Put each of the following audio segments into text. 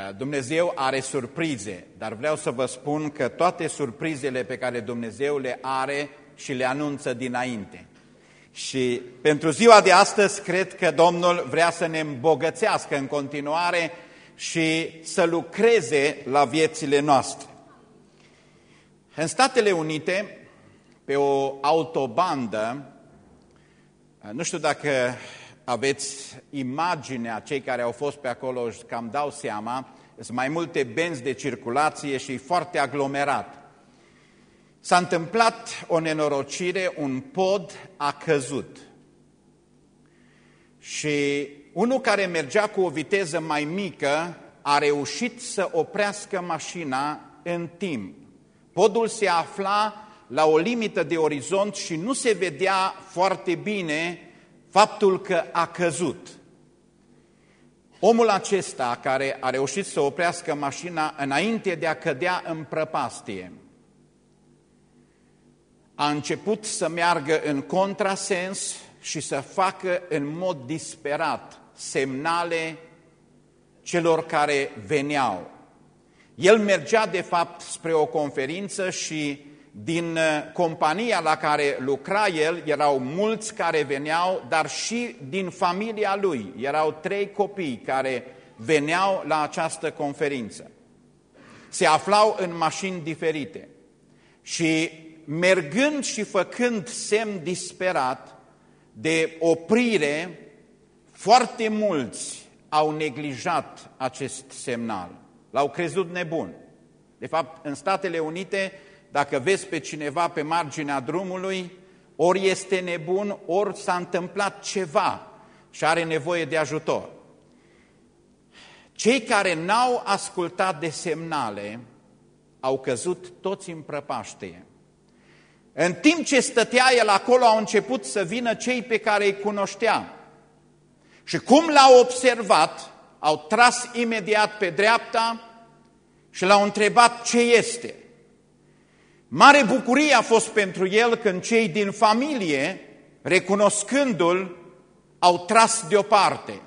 Uh, Dumnezeu are surprize, dar vreau să vă spun că toate surprizele pe care Dumnezeu le are și le anunță dinainte. Și pentru ziua de astăzi cred că Domnul vrea să ne îmbogățească în continuare și să lucreze la viețile noastre. În Statele Unite, pe o autobandă, nu știu dacă aveți imaginea, cei care au fost pe acolo își cam dau seama, sunt mai multe benzi de circulație și foarte aglomerat. S-a întâmplat o nenorocire, un pod a căzut. Și unul care mergea cu o viteză mai mică a reușit să oprească mașina în timp. Podul se afla la o limită de orizont și nu se vedea foarte bine faptul că a căzut. Omul acesta care a reușit să oprească mașina înainte de a cădea în prăpastie, a început să meargă în contrasens și să facă în mod disperat semnale celor care veneau. El mergea de fapt spre o conferință și din uh, compania la care lucra el erau mulți care veneau, dar și din familia lui. Erau trei copii care veneau la această conferință. Se aflau în mașini diferite și mergând și făcând semn disperat de oprire, foarte mulți au neglijat acest semnal. L-au crezut nebun. De fapt, în Statele Unite, dacă vezi pe cineva pe marginea drumului, ori este nebun, ori s-a întâmplat ceva și are nevoie de ajutor. Cei care n-au ascultat de semnale au căzut toți în prăpaștie. În timp ce stătea el acolo, au început să vină cei pe care îi cunoștea. Și cum l-au observat, au tras imediat pe dreapta și l-au întrebat ce este. Mare bucurie a fost pentru el când cei din familie, recunoscându-l, au tras deoparte.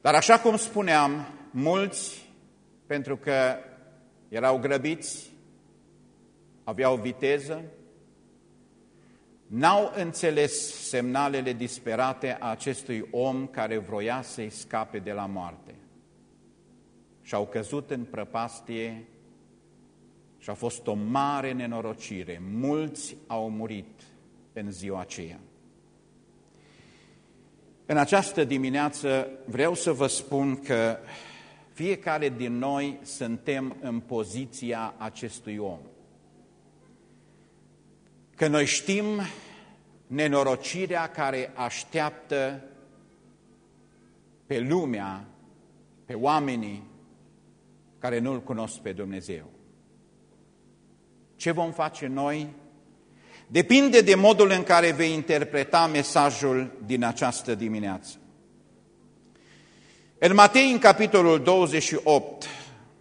Dar așa cum spuneam, mulți, pentru că erau grăbiți, aveau viteză, n-au înțeles semnalele disperate a acestui om care vroia să-i scape de la moarte. Și au căzut în prăpastie și a fost o mare nenorocire. Mulți au murit în ziua aceea. În această dimineață vreau să vă spun că fiecare din noi suntem în poziția acestui om. Că noi știm nenorocirea care așteaptă pe lumea, pe oamenii care nu-L cunosc pe Dumnezeu. Ce vom face noi? Depinde de modul în care vei interpreta mesajul din această dimineață. În Matei, în capitolul 28,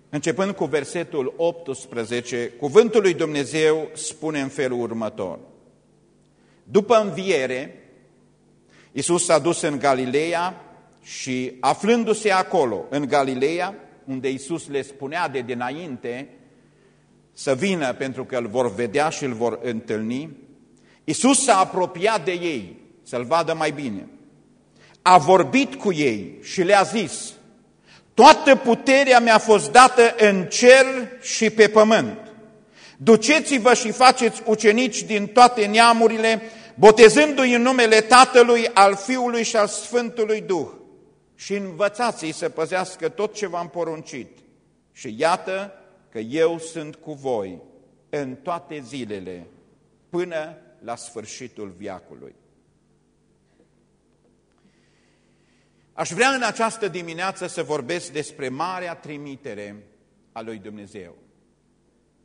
începând cu versetul 18, cuvântul lui Dumnezeu spune în felul următor. După înviere, Iisus s-a dus în Galileea și aflându-se acolo, în Galileea, unde Iisus le spunea de dinainte să vină pentru că îl vor vedea și îl vor întâlni, Iisus s-a apropiat de ei să-l vadă mai bine. A vorbit cu ei și le-a zis, Toată puterea mi-a fost dată în cer și pe pământ. Duceți-vă și faceți ucenici din toate neamurile, botezându-i în numele Tatălui, al Fiului și al Sfântului Duh și învățați-i să păzească tot ce v-am poruncit. Și iată, că eu sunt cu voi în toate zilele până la sfârșitul viacului. Aș vrea în această dimineață să vorbesc despre marea trimitere a lui Dumnezeu,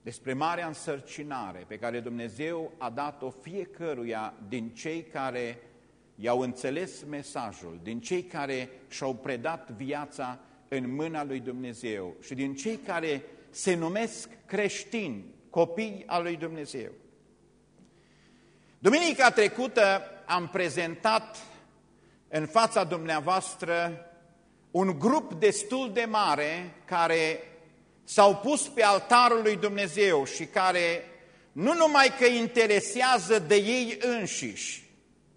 despre marea însărcinare pe care Dumnezeu a dat-o fiecăruia din cei care i-au înțeles mesajul, din cei care și-au predat viața în mâna lui Dumnezeu și din cei care se numesc creștini, copii al lui Dumnezeu. Duminica trecută am prezentat în fața dumneavoastră un grup destul de mare care s-au pus pe altarul lui Dumnezeu și care nu numai că interesează de ei înșiși,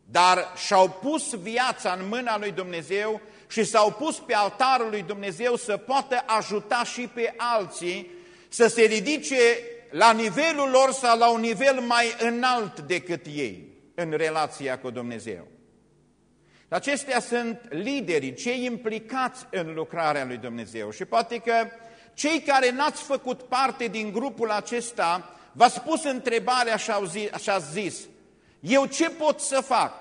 dar și-au pus viața în mâna lui Dumnezeu și s-au pus pe altarul lui Dumnezeu să poată ajuta și pe alții să se ridice la nivelul lor sau la un nivel mai înalt decât ei în relația cu Dumnezeu. Acestea sunt liderii, cei implicați în lucrarea lui Dumnezeu și poate că cei care n-ați făcut parte din grupul acesta v-ați pus întrebarea și ați zis, eu ce pot să fac?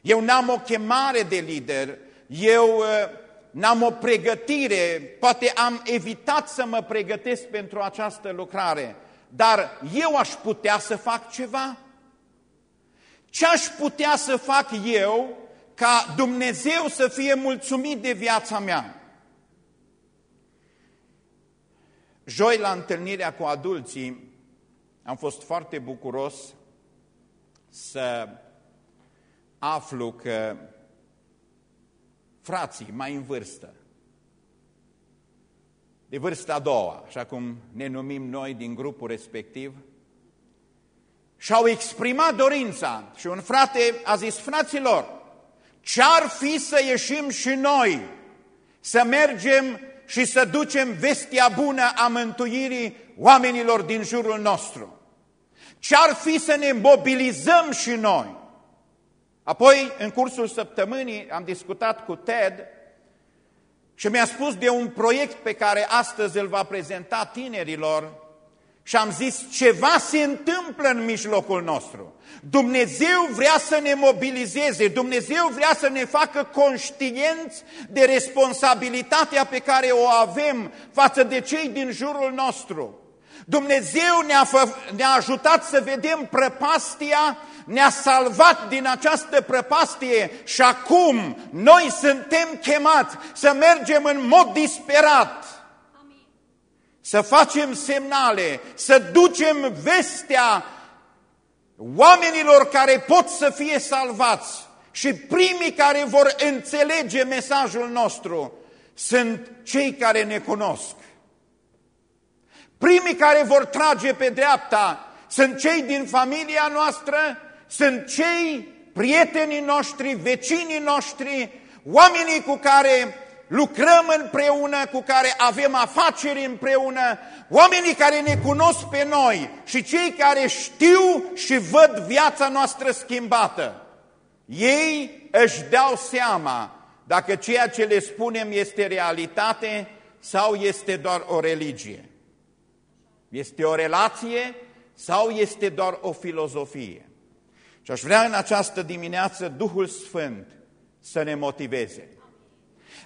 Eu n-am o chemare de lider, eu uh, n-am o pregătire, poate am evitat să mă pregătesc pentru această lucrare, dar eu aș putea să fac ceva? Ce aș putea să fac eu ca Dumnezeu să fie mulțumit de viața mea? Joi, la întâlnirea cu adulții, am fost foarte bucuros să aflu că frații mai în vârstă, de vârsta a doua, așa cum ne numim noi din grupul respectiv, și-au exprimat dorința și un frate a zis, fraților, ce-ar fi să ieșim și noi, să mergem și să ducem vestia bună a mântuirii oamenilor din jurul nostru? Ce-ar fi să ne mobilizăm și noi? Apoi, în cursul săptămânii, am discutat cu Ted și mi-a spus de un proiect pe care astăzi îl va prezenta tinerilor și am zis, ceva se întâmplă în mijlocul nostru. Dumnezeu vrea să ne mobilizeze, Dumnezeu vrea să ne facă conștienți de responsabilitatea pe care o avem față de cei din jurul nostru. Dumnezeu ne-a, ne ajutat să vedem prăpastia ne-a salvat din această prăpastie și acum noi suntem chemați să mergem în mod disperat, să facem semnale, să ducem vestea oamenilor care pot să fie salvați și primii care vor înțelege mesajul nostru sunt cei care ne cunosc. Primii care vor trage pe dreapta sunt cei din familia noastră, sunt cei prietenii noștri, vecinii noștri, oamenii cu care lucrăm împreună, cu care avem afaceri împreună, oamenii care ne cunosc pe noi și cei care știu și văd viața noastră schimbată. Ei își dau seama dacă ceea ce le spunem este realitate sau este doar o religie. Este o relație sau este doar o filozofie. Și aș vrea în această dimineață Duhul Sfânt să ne motiveze.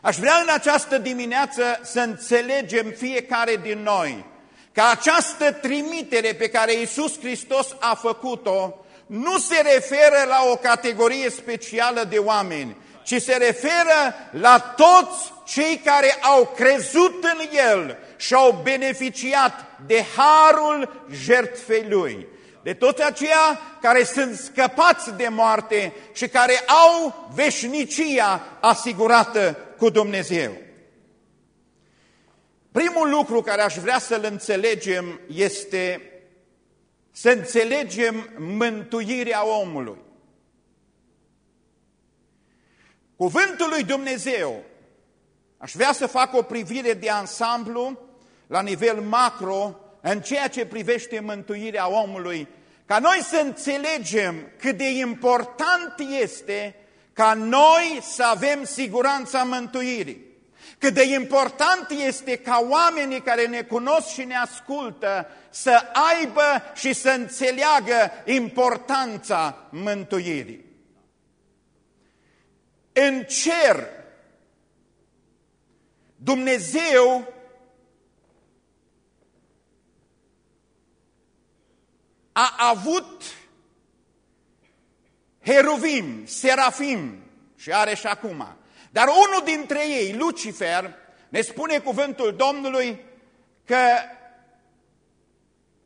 Aș vrea în această dimineață să înțelegem fiecare din noi că această trimitere pe care Iisus Hristos a făcut-o nu se referă la o categorie specială de oameni, ci se referă la toți cei care au crezut în El și au beneficiat de harul jertfei Lui de toți aceia care sunt scăpați de moarte și care au veșnicia asigurată cu Dumnezeu. Primul lucru care aș vrea să-l înțelegem este să înțelegem mântuirea omului. Cuvântul lui Dumnezeu, aș vrea să fac o privire de ansamblu la nivel macro în ceea ce privește mântuirea omului ca noi să înțelegem cât de important este ca noi să avem siguranța mântuirii. Cât de important este ca oamenii care ne cunosc și ne ascultă să aibă și să înțeleagă importanța mântuirii. În cer, Dumnezeu a avut heruvim, serafim și are și acum. Dar unul dintre ei, Lucifer, ne spune cuvântul Domnului că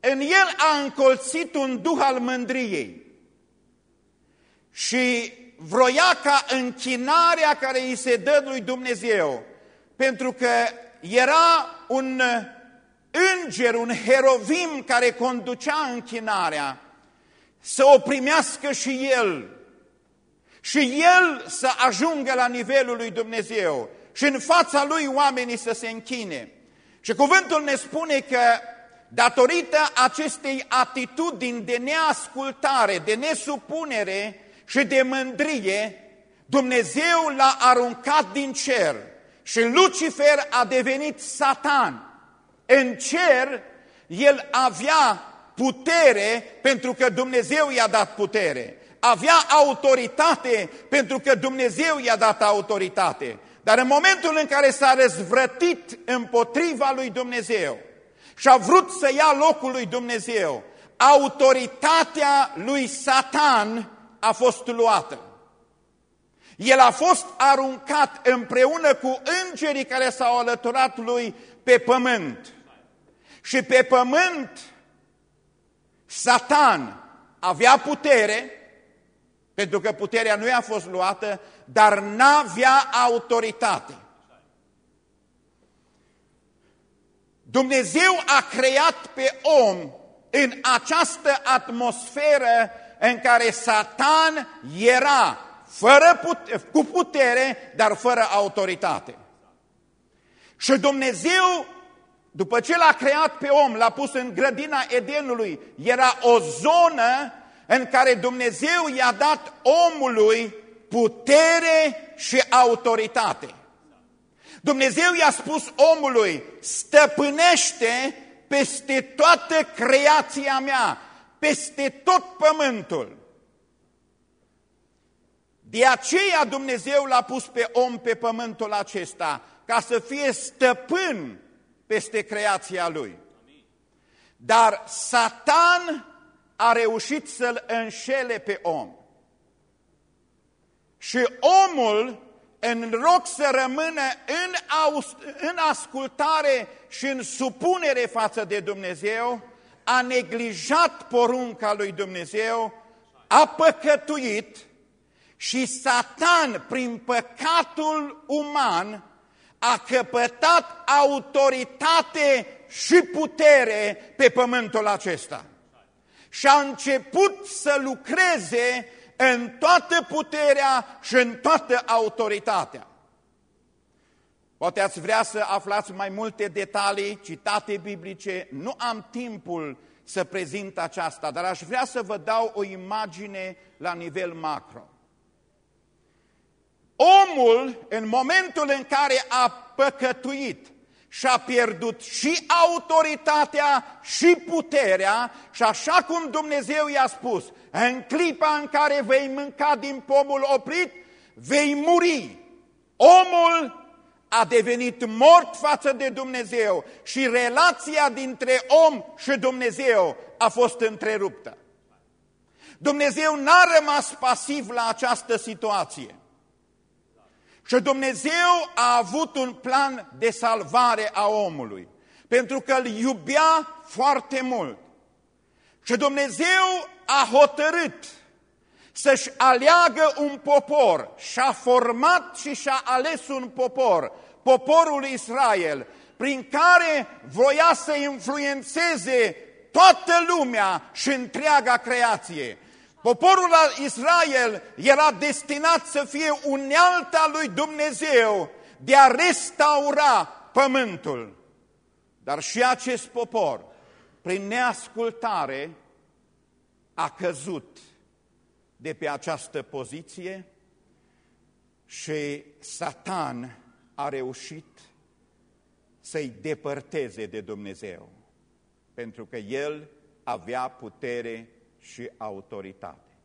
în el a încolțit un duh al mândriei și vroia ca închinarea care îi se dă lui Dumnezeu, pentru că era un înger, un herovim care conducea închinarea, să o primească și el și el să ajungă la nivelul lui Dumnezeu și în fața lui oamenii să se închine. Și cuvântul ne spune că datorită acestei atitudini de neascultare, de nesupunere și de mândrie, Dumnezeu l-a aruncat din cer și Lucifer a devenit Satan. În cer el avea putere pentru că Dumnezeu i-a dat putere. Avea autoritate pentru că Dumnezeu i-a dat autoritate. Dar în momentul în care s-a răzvrătit împotriva lui Dumnezeu și a vrut să ia locul lui Dumnezeu, autoritatea lui Satan a fost luată. El a fost aruncat împreună cu îngerii care s-au alăturat lui pe pământ. Și pe pământ Satan avea putere, pentru că puterea nu i-a fost luată, dar n-avea autoritate. Dumnezeu a creat pe om în această atmosferă în care Satan era fără putere, cu putere, dar fără autoritate. Și Dumnezeu, după ce l-a creat pe om, l-a pus în grădina Edenului, era o zonă în care Dumnezeu i-a dat omului putere și autoritate. Dumnezeu i-a spus omului, stăpânește peste toată creația mea, peste tot pământul. De aceea Dumnezeu l-a pus pe om pe pământul acesta, ca să fie stăpân peste creația lui. Dar Satan a reușit să-l înșele pe om. Și omul, în loc să rămână în, în ascultare și în supunere față de Dumnezeu, a neglijat porunca lui Dumnezeu, a păcătuit și Satan, prin păcatul uman, a căpătat autoritate și putere pe pământul acesta. Și a început să lucreze în toată puterea și în toată autoritatea. Poate ați vrea să aflați mai multe detalii, citate biblice, nu am timpul să prezint aceasta, dar aș vrea să vă dau o imagine la nivel macro. Omul, în momentul în care a păcătuit și a pierdut și autoritatea și puterea și așa cum Dumnezeu i-a spus, în clipa în care vei mânca din pomul oprit, vei muri. Omul a devenit mort față de Dumnezeu și relația dintre om și Dumnezeu a fost întreruptă. Dumnezeu n-a rămas pasiv la această situație. Și Dumnezeu a avut un plan de salvare a omului, pentru că îl iubea foarte mult. Și Dumnezeu a hotărât să-și aleagă un popor și-a format și și-a ales un popor, poporul Israel, prin care voia să influențeze toată lumea și întreaga creație. Poporul Israel era destinat să fie unealta lui Dumnezeu de a restaura pământul. Dar și acest popor, prin neascultare, a căzut de pe această poziție și Satan a reușit să-i depărteze de Dumnezeu, pentru că el avea putere și autoritate.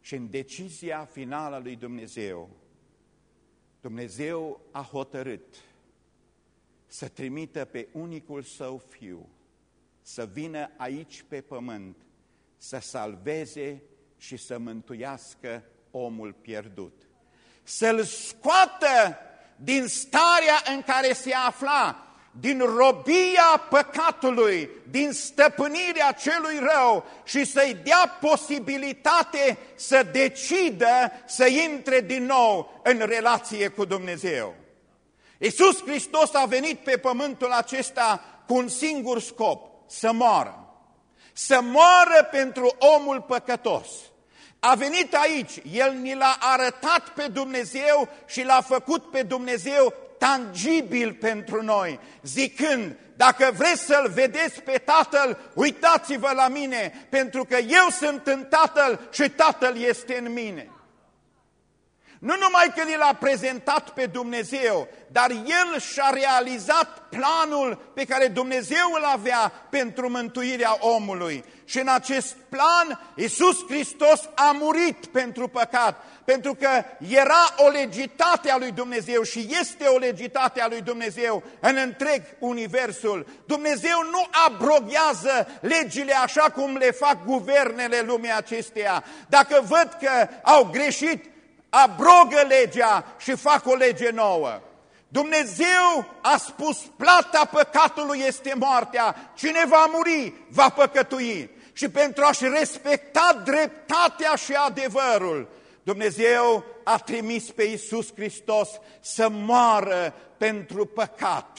Și în decizia finală a lui Dumnezeu, Dumnezeu a hotărât să trimită pe unicul său fiu, să vină aici pe pământ, să salveze și să mântuiască omul pierdut. Să-l scoată din starea în care se afla din robia păcatului, din stăpânirea celui rău și să-i dea posibilitate să decidă să intre din nou în relație cu Dumnezeu. Iisus Hristos a venit pe pământul acesta cu un singur scop, să moară. Să moară pentru omul păcătos. A venit aici, El ni l-a arătat pe Dumnezeu și l-a făcut pe Dumnezeu tangibil pentru noi, zicând, dacă vreți să-L vedeți pe Tatăl, uitați-vă la mine, pentru că eu sunt în Tatăl și Tatăl este în mine. Nu numai că l-a prezentat pe Dumnezeu, dar El și-a realizat planul pe care Dumnezeu îl avea pentru mântuirea omului. Și în acest plan, Iisus Hristos a murit pentru păcat, pentru că era o legitate a lui Dumnezeu și este o legitate a lui Dumnezeu în întreg universul. Dumnezeu nu abroghează legile așa cum le fac guvernele lumii acesteia. Dacă văd că au greșit, abrogă legea și fac o lege nouă. Dumnezeu a spus, plata păcatului este moartea, cine va muri va păcătui. Și pentru a-și respecta dreptatea și adevărul, Dumnezeu a trimis pe Iisus Hristos să moară pentru păcat.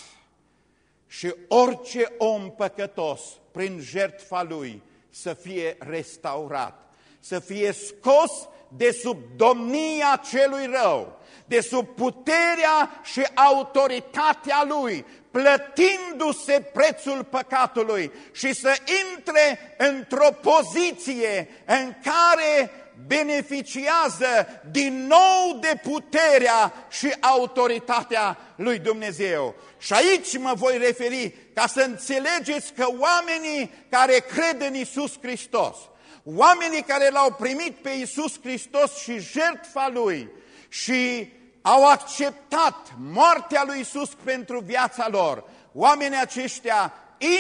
Și orice om păcătos, prin jertfa lui, să fie restaurat, să fie scos de sub domnia celui rău, de sub puterea și autoritatea lui, plătindu-se prețul păcatului și să intre într-o poziție în care beneficiază din nou de puterea și autoritatea lui Dumnezeu. Și aici mă voi referi ca să înțelegeți că oamenii care cred în Isus Hristos, oamenii care l-au primit pe Isus Hristos și jertfa Lui și au acceptat moartea lui Isus pentru viața lor, oamenii aceștia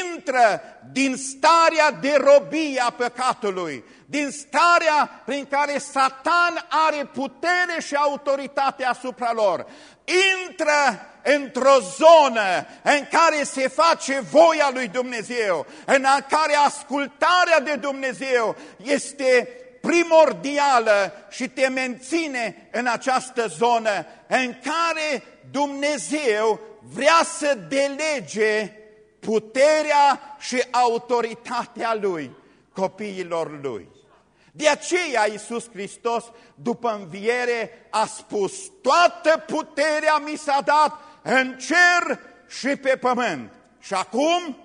intră din starea de robie a păcatului, din starea prin care Satan are putere și autoritate asupra lor. Intră într-o zonă în care se face voia lui Dumnezeu, în care ascultarea de Dumnezeu este primordială și te menține în această zonă în care Dumnezeu vrea să delege puterea și autoritatea Lui copiilor Lui. De aceea Iisus Hristos, după înviere, a spus, toată puterea mi s-a dat în cer și pe pământ. Și acum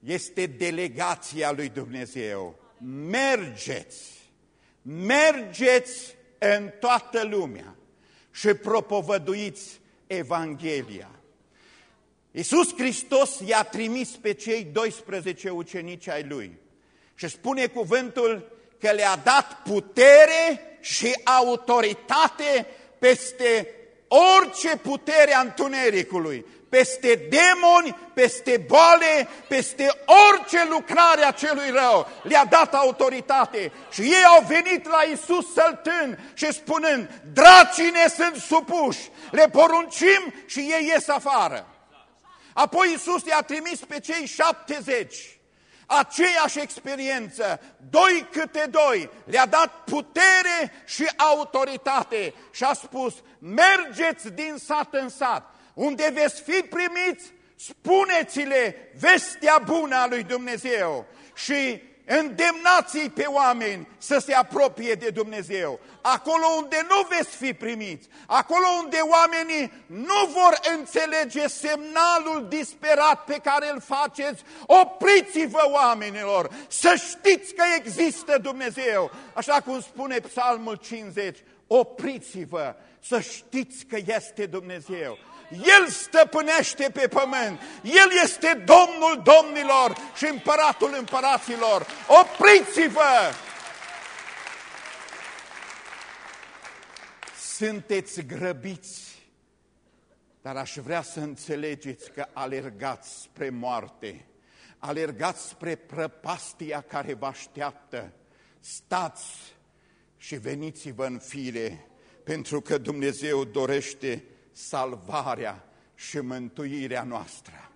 este delegația lui Dumnezeu. Mergeți, mergeți în toată lumea și propovăduiți Evanghelia. Iisus Hristos i-a trimis pe cei 12 ucenici ai Lui și spune cuvântul că le-a dat putere și autoritate peste orice putere a întunericului, peste demoni, peste boale, peste orice lucrare a celui rău. Le-a dat autoritate și ei au venit la Isus săltând și spunând, dracii ne sunt supuși, le poruncim și ei ies afară. Apoi Isus i-a trimis pe cei șaptezeci, aceeași experiență, doi câte doi, le-a dat putere și autoritate și a spus, mergeți din sat în sat, unde veți fi primiți, spuneți-le vestea bună a lui Dumnezeu. Și îndemnați pe oameni să se apropie de Dumnezeu. Acolo unde nu veți fi primiți, acolo unde oamenii nu vor înțelege semnalul disperat pe care îl faceți, opriți-vă oamenilor, să știți că există Dumnezeu. Așa cum spune Psalmul 50, opriți-vă să știți că este Dumnezeu. El stăpânește pe pământ. El este Domnul domnilor și împăratul împăraților. Opriți-vă! Sunteți grăbiți, dar aș vrea să înțelegeți că alergați spre moarte, alergați spre prăpastia care vă așteaptă. Stați și veniți-vă în fire, pentru că Dumnezeu dorește salvarea și mântuirea noastră.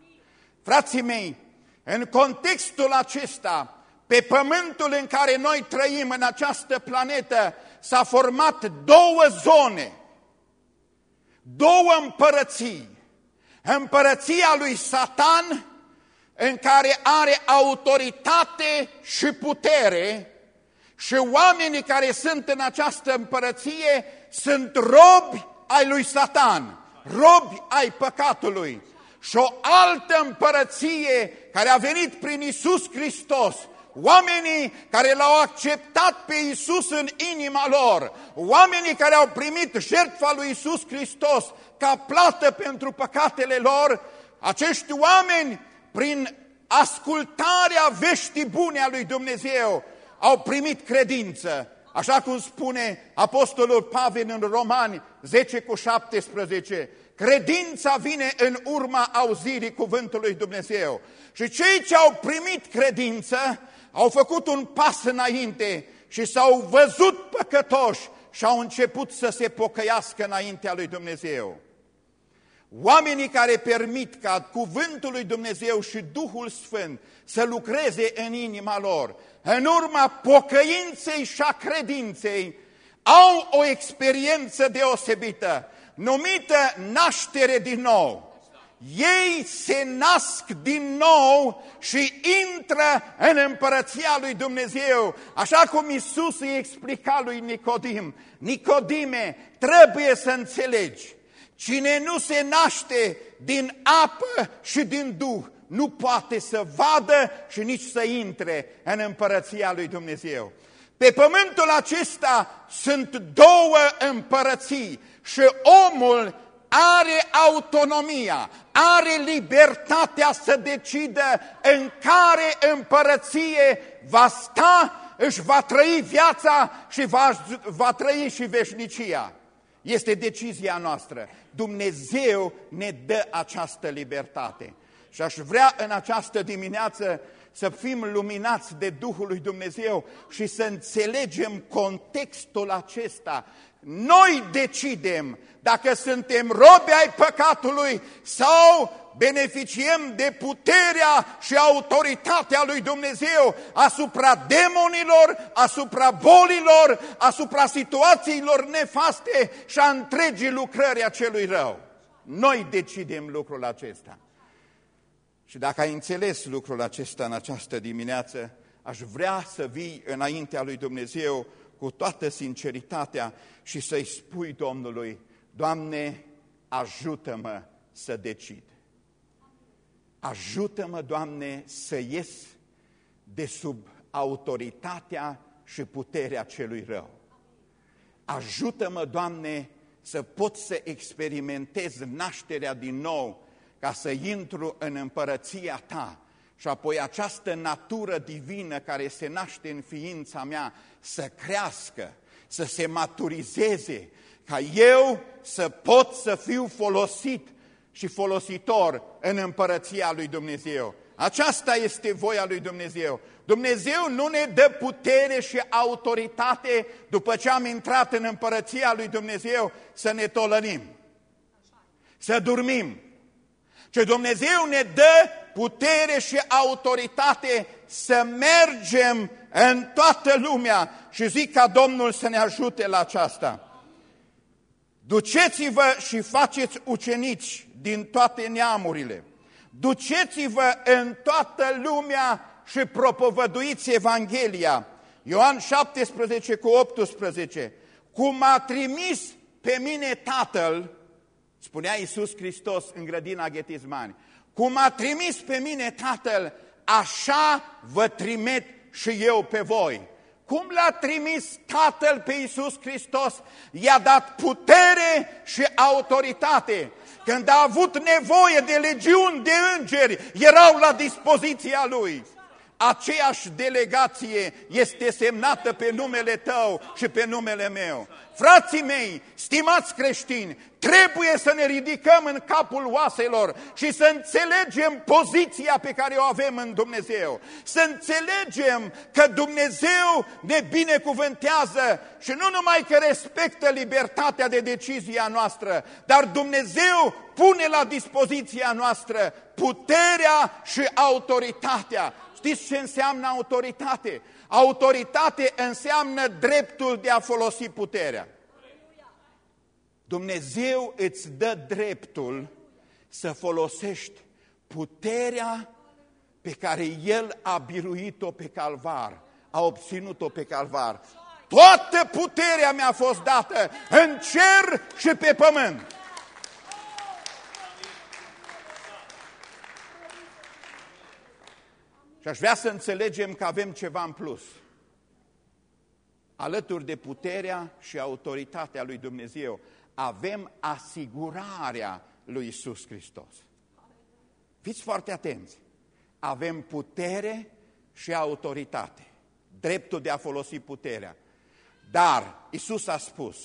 Frații mei, în contextul acesta, pe pământul în care noi trăim, în această planetă, s-a format două zone, două împărății. Împărăția lui Satan, în care are autoritate și putere, și oamenii care sunt în această împărăție sunt robi ai lui Satan, robi ai păcatului. Și o altă împărăție care a venit prin Isus Hristos, oamenii care l-au acceptat pe Isus în inima lor, oamenii care au primit jertfa lui Isus Hristos ca plată pentru păcatele lor, acești oameni, prin ascultarea veștii bune a lui Dumnezeu, au primit credință, așa cum spune Apostolul Pavel în Romani 10 cu 17, credința vine în urma auzirii cuvântului Dumnezeu. Și cei ce au primit credință au făcut un pas înainte și s-au văzut păcătoși și au început să se pocăiască înaintea lui Dumnezeu. Oamenii care permit ca cuvântul lui Dumnezeu și Duhul Sfânt să lucreze în inima lor, în urma pocăinței și a credinței, au o experiență deosebită, numită naștere din nou. Ei se nasc din nou și intră în împărăția lui Dumnezeu, așa cum Isus îi explica lui Nicodim. Nicodime, trebuie să înțelegi, cine nu se naște din apă și din Duh, nu poate să vadă și nici să intre în împărăția lui Dumnezeu. Pe pământul acesta sunt două împărății și omul are autonomia, are libertatea să decidă în care împărăție va sta, își va trăi viața și va, va trăi și veșnicia. Este decizia noastră. Dumnezeu ne dă această libertate. Și aș vrea în această dimineață să fim luminați de Duhul lui Dumnezeu și să înțelegem contextul acesta. Noi decidem dacă suntem robi ai păcatului sau beneficiem de puterea și autoritatea lui Dumnezeu asupra demonilor, asupra bolilor, asupra situațiilor nefaste și a întregii lucrări a celui rău. Noi decidem lucrul acesta. Și dacă ai înțeles lucrul acesta în această dimineață, aș vrea să vii înaintea lui Dumnezeu cu toată sinceritatea și să-i spui Domnului, Doamne, ajută-mă să decid. Ajută-mă, Doamne, să ies de sub autoritatea și puterea celui rău. Ajută-mă, Doamne, să pot să experimentez nașterea din nou ca să intru în împărăția ta și apoi această natură divină care se naște în ființa mea să crească, să se maturizeze, ca eu să pot să fiu folosit și folositor în împărăția lui Dumnezeu. Aceasta este voia lui Dumnezeu. Dumnezeu nu ne dă putere și autoritate după ce am intrat în împărăția lui Dumnezeu să ne tolănim, să dormim, ce Dumnezeu ne dă putere și autoritate să mergem în toată lumea și zic ca Domnul să ne ajute la aceasta. Duceți-vă și faceți ucenici din toate neamurile. Duceți-vă în toată lumea și propovăduiți Evanghelia. Ioan 17 cu 18. Cum a trimis pe mine Tatăl, Spunea Iisus Hristos în grădina Ghetizmani, cum a trimis pe mine Tatăl, așa vă trimit și eu pe voi. Cum l-a trimis Tatăl pe Iisus Hristos? I-a dat putere și autoritate. Când a avut nevoie de legiuni de îngeri, erau la dispoziția Lui. Aceeași delegație este semnată pe numele tău și pe numele meu. Frații mei, stimați creștini, trebuie să ne ridicăm în capul oaselor și să înțelegem poziția pe care o avem în Dumnezeu. Să înțelegem că Dumnezeu ne binecuvântează și nu numai că respectă libertatea de decizie a noastră, dar Dumnezeu pune la dispoziția noastră puterea și autoritatea. Știți ce înseamnă autoritate? Autoritate înseamnă dreptul de a folosi puterea. Dumnezeu îți dă dreptul să folosești puterea pe care El a biruit-o pe calvar, a obținut-o pe calvar. Toată puterea mi-a fost dată în cer și pe pământ. Și aș vrea să înțelegem că avem ceva în plus. Alături de puterea și autoritatea lui Dumnezeu, avem asigurarea lui Isus Hristos. Fiți foarte atenți. Avem putere și autoritate. Dreptul de a folosi puterea. Dar Isus a spus,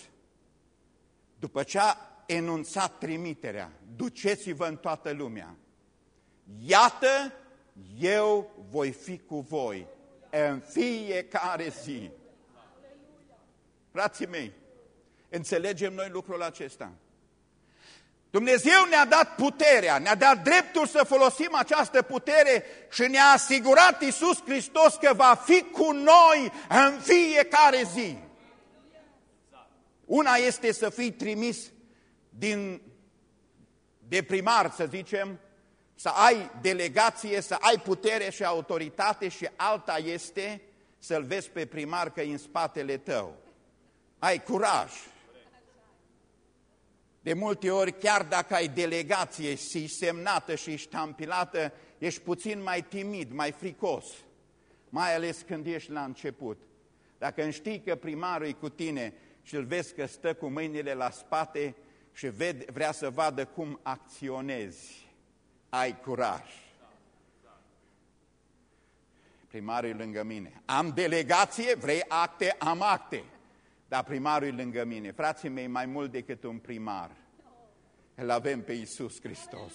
după ce a enunțat trimiterea, duceți-vă în toată lumea. Iată eu voi fi cu voi în fiecare zi. Frații mei, înțelegem noi lucrul acesta. Dumnezeu ne-a dat puterea, ne-a dat dreptul să folosim această putere și ne-a asigurat Iisus Hristos că va fi cu noi în fiecare zi. Una este să fii trimis din, de primar, să zicem, să ai delegație, să ai putere și autoritate și alta este să-l vezi pe primar că e în spatele tău. Ai curaj. De multe ori, chiar dacă ai delegație și semnată și ștampilată, ești puțin mai timid, mai fricos, mai ales când ești la început. Dacă știi că primarul e cu tine și îl vezi că stă cu mâinile la spate și ved, vrea să vadă cum acționezi, ai curaj. Primarul lângă mine. Am delegație, vrei acte, am acte. Dar primarul lângă mine. Frații mei, mai mult decât un primar, îl avem pe Iisus Hristos.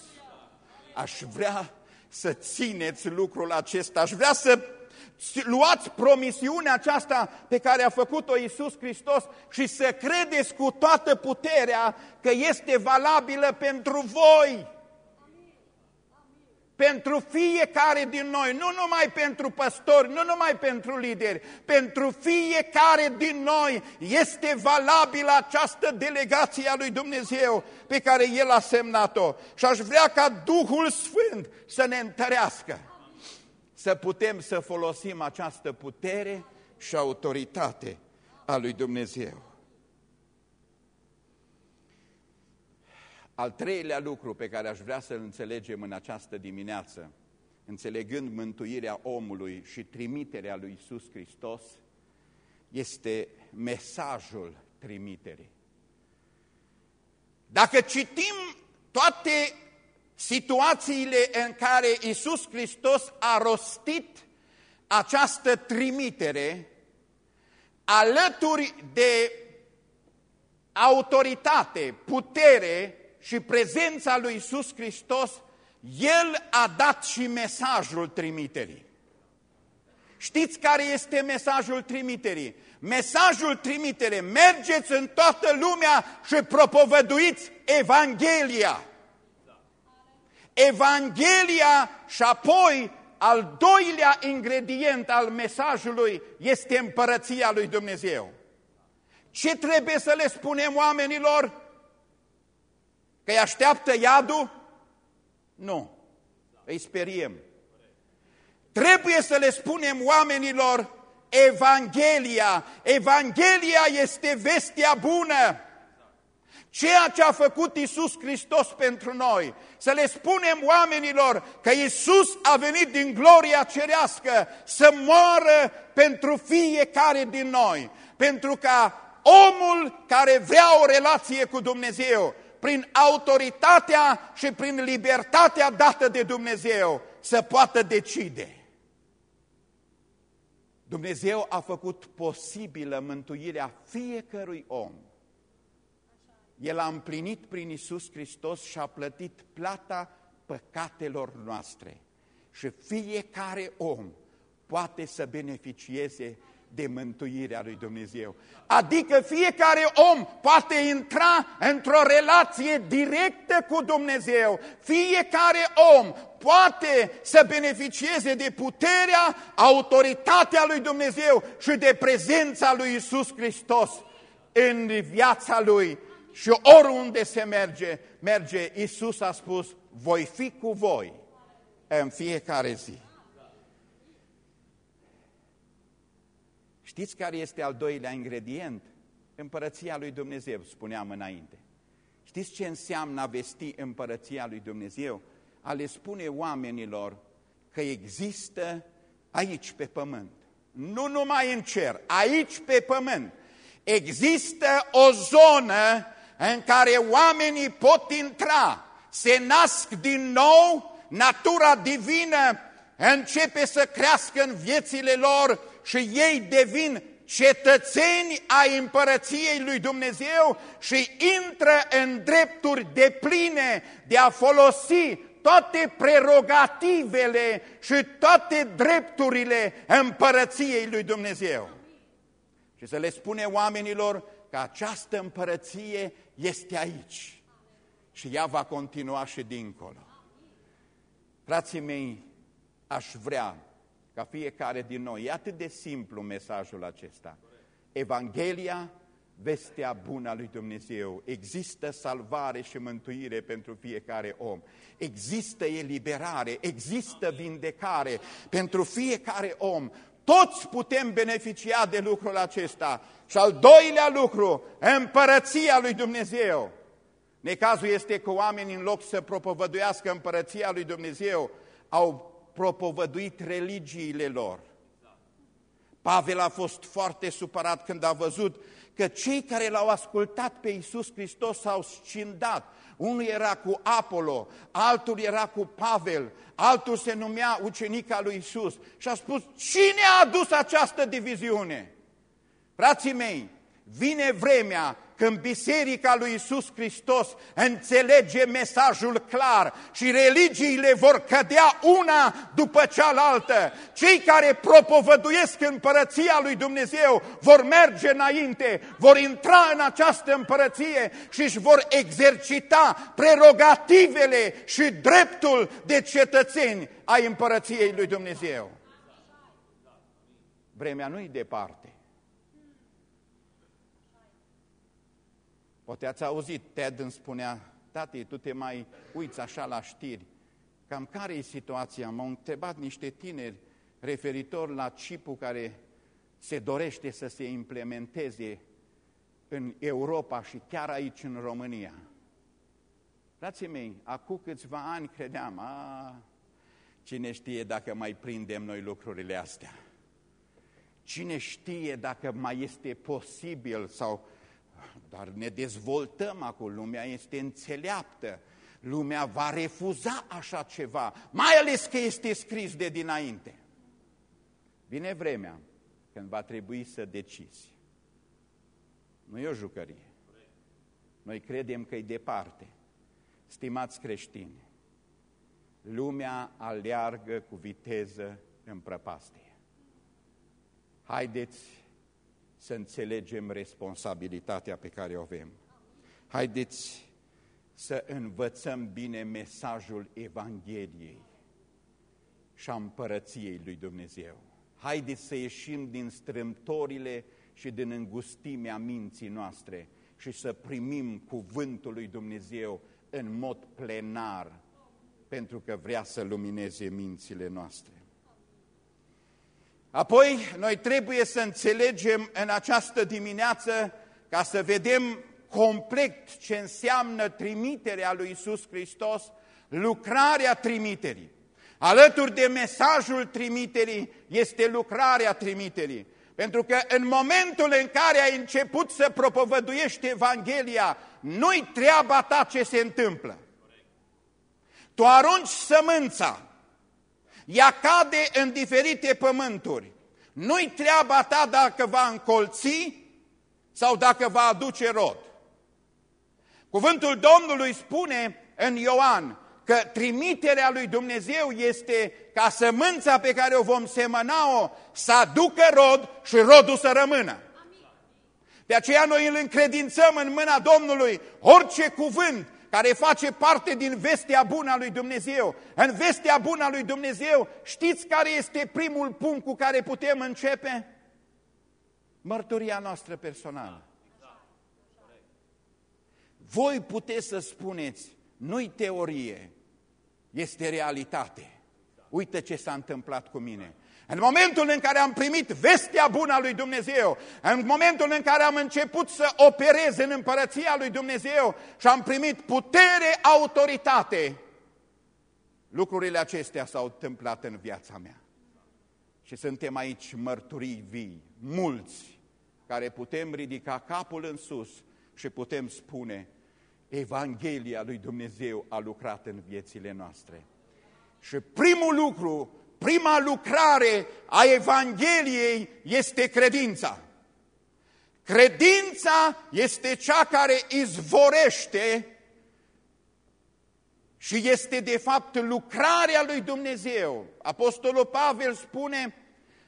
Aș vrea să țineți lucrul acesta, aș vrea să luați promisiunea aceasta pe care a făcut-o Iisus Hristos și să credeți cu toată puterea că este valabilă pentru voi pentru fiecare din noi, nu numai pentru păstori, nu numai pentru lideri, pentru fiecare din noi este valabilă această delegație a lui Dumnezeu pe care El a semnat-o. Și aș vrea ca Duhul Sfânt să ne întărească, să putem să folosim această putere și autoritate a lui Dumnezeu. Al treilea lucru pe care aș vrea să-l înțelegem în această dimineață, înțelegând mântuirea omului și trimiterea lui Isus Hristos, este mesajul trimiterii. Dacă citim toate situațiile în care Isus Hristos a rostit această trimitere, alături de autoritate, putere și prezența lui Iisus Hristos, El a dat și mesajul trimiterii. Știți care este mesajul trimiterii? Mesajul trimiterii, mergeți în toată lumea și propovăduiți Evanghelia. Evanghelia și apoi al doilea ingredient al mesajului este împărăția lui Dumnezeu. Ce trebuie să le spunem oamenilor? Că îi așteaptă iadul? Nu. Îi speriem. Trebuie să le spunem oamenilor Evanghelia. Evanghelia este vestea bună. Ceea ce a făcut Isus Hristos pentru noi, să le spunem oamenilor că Isus a venit din gloria cerească să moară pentru fiecare din noi, pentru ca omul care vrea o relație cu Dumnezeu prin autoritatea și prin libertatea dată de Dumnezeu, să poată decide. Dumnezeu a făcut posibilă mântuirea fiecărui om. El a împlinit prin Isus Hristos și a plătit plata păcatelor noastre. Și fiecare om poate să beneficieze de mântuirea lui Dumnezeu. Adică fiecare om poate intra într-o relație directă cu Dumnezeu. Fiecare om poate să beneficieze de puterea, autoritatea lui Dumnezeu și de prezența lui Isus Hristos în viața lui. Și oriunde se merge, merge, Isus a spus, voi fi cu voi în fiecare zi. Știți care este al doilea ingredient? Împărăția lui Dumnezeu, spuneam înainte. Știți ce înseamnă a vesti împărăția lui Dumnezeu? A le spune oamenilor că există aici pe pământ, nu numai în cer, aici pe pământ, există o zonă în care oamenii pot intra, se nasc din nou, natura divină începe să crească în viețile lor și ei devin cetățeni ai împărăției lui Dumnezeu și intră în drepturi de pline de a folosi toate prerogativele și toate drepturile împărăției lui Dumnezeu. Și să le spune oamenilor că această împărăție este aici și ea va continua și dincolo. Frații mei, aș vrea ca fiecare din noi, e atât de simplu mesajul acesta. Evanghelia, vestea bună a lui Dumnezeu, există salvare și mântuire pentru fiecare om, există eliberare, există vindecare pentru fiecare om, toți putem beneficia de lucrul acesta. Și al doilea lucru, împărăția lui Dumnezeu. Necazul este că oamenii în loc să propovăduiască împărăția lui Dumnezeu, au propovăduit religiile lor. Pavel a fost foarte supărat când a văzut că cei care l-au ascultat pe Iisus Hristos s-au scindat. Unul era cu Apollo, altul era cu Pavel, altul se numea ucenica lui Iisus și a spus, cine a adus această diviziune? Frații mei, vine vremea când Biserica lui Isus Hristos înțelege mesajul clar și religiile vor cădea una după cealaltă, cei care propovăduiesc împărăția lui Dumnezeu vor merge înainte, vor intra în această împărăție și își vor exercita prerogativele și dreptul de cetățeni ai împărăției lui Dumnezeu. Vremea nu-i departe. Poate ați auzit, Ted îmi spunea, tati, tu te mai uiți așa la știri. Cam care e situația? M-au întrebat niște tineri referitor la chipul care se dorește să se implementeze în Europa și chiar aici în România. Frații mei, acum câțiva ani credeam, a, cine știe dacă mai prindem noi lucrurile astea? Cine știe dacă mai este posibil sau dar ne dezvoltăm acolo, lumea este înțeleaptă, lumea va refuza așa ceva, mai ales că este scris de dinainte. Vine vremea când va trebui să decizi. Nu e o jucărie. Noi credem că e departe. Stimați creștini, lumea aleargă cu viteză în prăpastie. Haideți să înțelegem responsabilitatea pe care o avem. Haideți să învățăm bine mesajul Evangheliei și a împărăției lui Dumnezeu. Haideți să ieșim din strâmtorile și din îngustimea minții noastre și să primim cuvântul lui Dumnezeu în mod plenar, pentru că vrea să lumineze mințile noastre. Apoi, noi trebuie să înțelegem în această dimineață, ca să vedem complet ce înseamnă trimiterea lui Isus Hristos, lucrarea trimiterii. Alături de mesajul trimiterii este lucrarea trimiterii. Pentru că în momentul în care ai început să propovăduiești Evanghelia, nu-i treaba ta ce se întâmplă. Tu arunci sămânța, ea cade în diferite pământuri. Nu-i treaba ta dacă va încolți sau dacă va aduce rod. Cuvântul Domnului spune în Ioan că trimiterea lui Dumnezeu este ca sămânța pe care o vom semăna-o să aducă rod și rodul să rămână. De aceea noi îl încredințăm în mâna Domnului orice cuvânt care face parte din vestea bună a lui Dumnezeu. În vestea bună a lui Dumnezeu, știți care este primul punct cu care putem începe? Mărturia noastră personală. Voi puteți să spuneți, nu-i teorie, este realitate. Uite ce s-a întâmplat cu mine. În momentul în care am primit vestea bună a lui Dumnezeu, în momentul în care am început să operez în împărăția lui Dumnezeu și am primit putere, autoritate, lucrurile acestea s-au întâmplat în viața mea. Și suntem aici mărturii vii, mulți, care putem ridica capul în sus și putem spune, Evanghelia lui Dumnezeu a lucrat în viețile noastre. Și primul lucru prima lucrare a Evangheliei este credința. Credința este cea care izvorește și este de fapt lucrarea lui Dumnezeu. Apostolul Pavel spune,